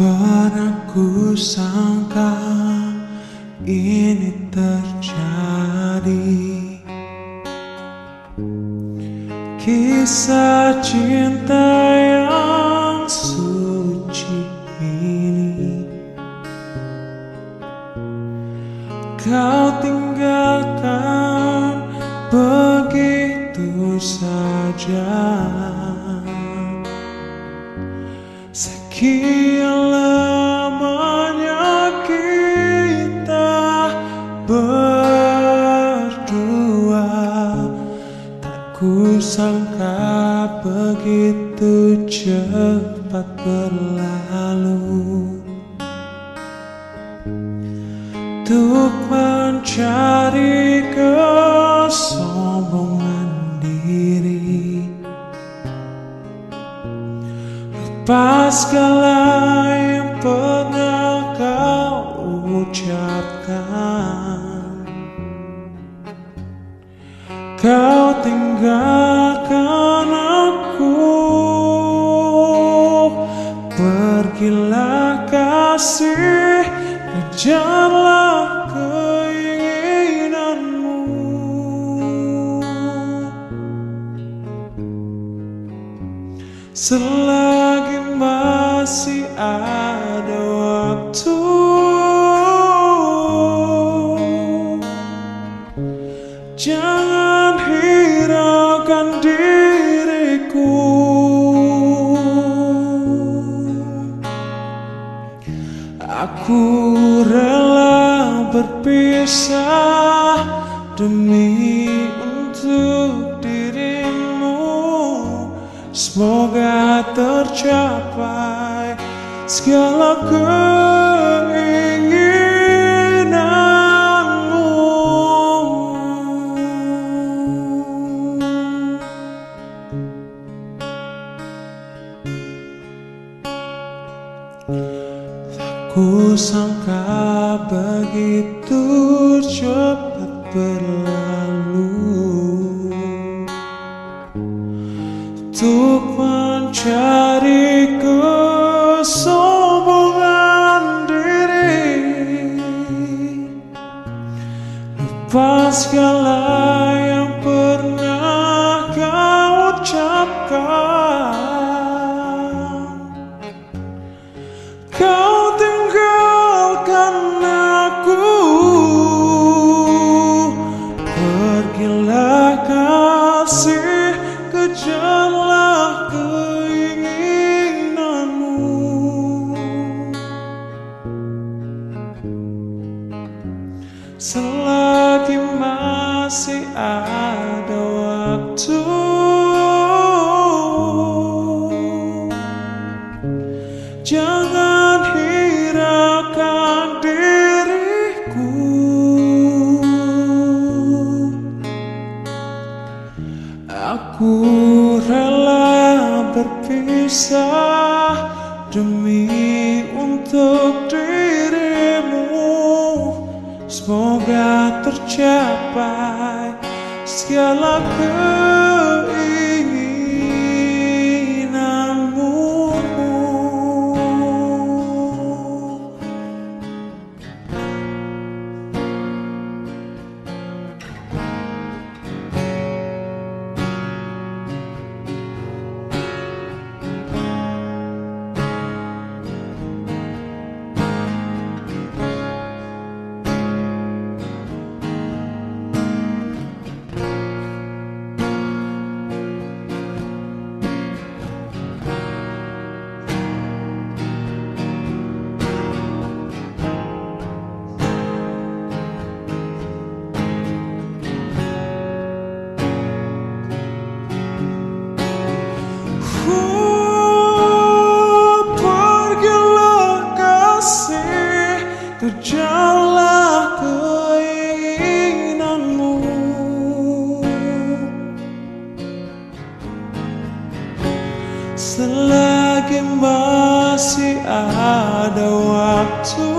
Pernah ku sangka ini terjadi. Kisah cinta yang suci ini. Kau tinggalkan saja. Sekian lamanya kita berdua. Tak kusangka begitu cepat berlalu. Untuk mencari kesombongan Lupa segala yang pernah kau ucapkan. Kau tinggalkan aku. Pergilah kasih Kejarlah keinginanmu. Selagi masih ada waktu. Jangan hiraukan diriku. Aku rela berpisah demi untuk dirimu. Semoga tercapai segala keinginanmu. Ku sangka begitu cepat berlalu. Untuk Lupa segala yang pernah kau ucapkan? Kau tinggalkan aku. Pergilah kasih Kejarlah keinginanmu. Selagi masih ada waktu. Jangan hiraukan diriku. Aku rela berpisah Demi untuk segala keinginanmu selagi masih ada waktu.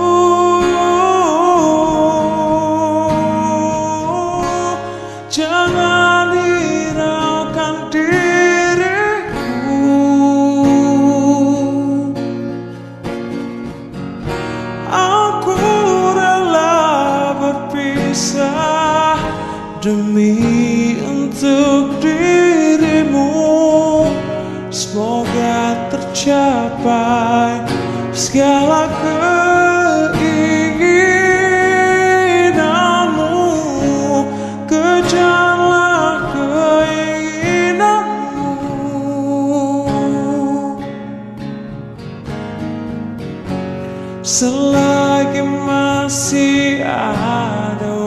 Jangan hiraukan diriku. Aku rela berpisah demi untuk capai segala keinginanmu. Kejarlah keinginanmu. Selagi masih ada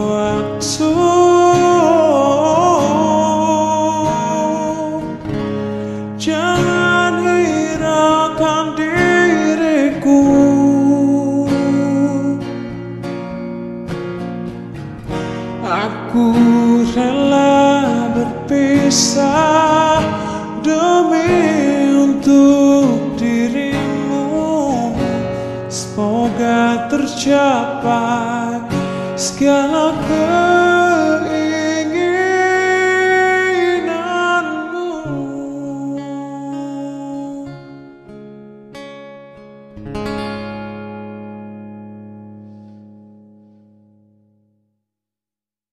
untuk dirimu. Semoga tercapai segala keinginanmu